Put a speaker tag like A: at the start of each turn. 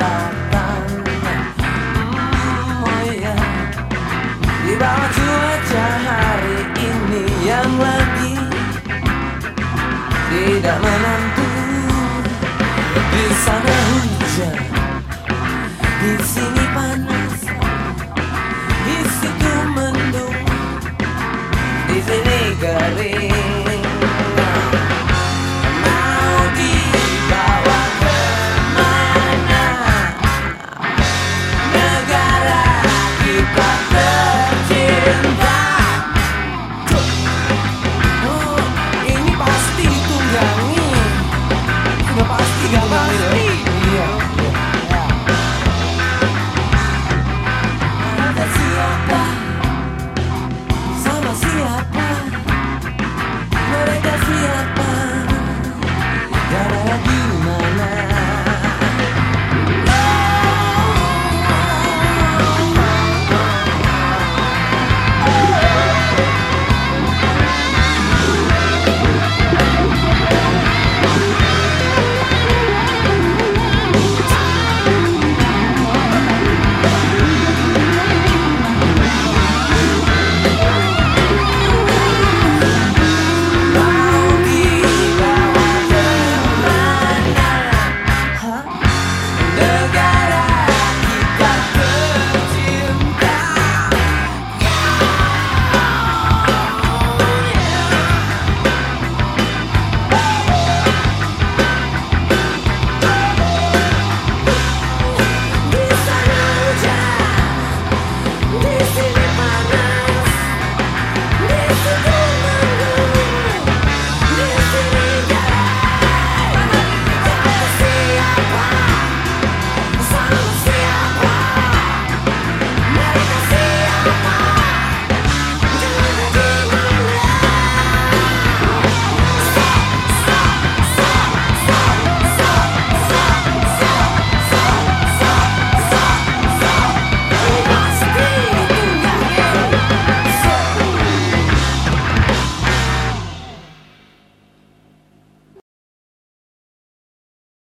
A: harapan hmm, oh, iya. Di bawah cuaca hari ini yang lagi Tidak menentu. Di sana hujan Di sini panas Di situ mendung Di sini kering Bye.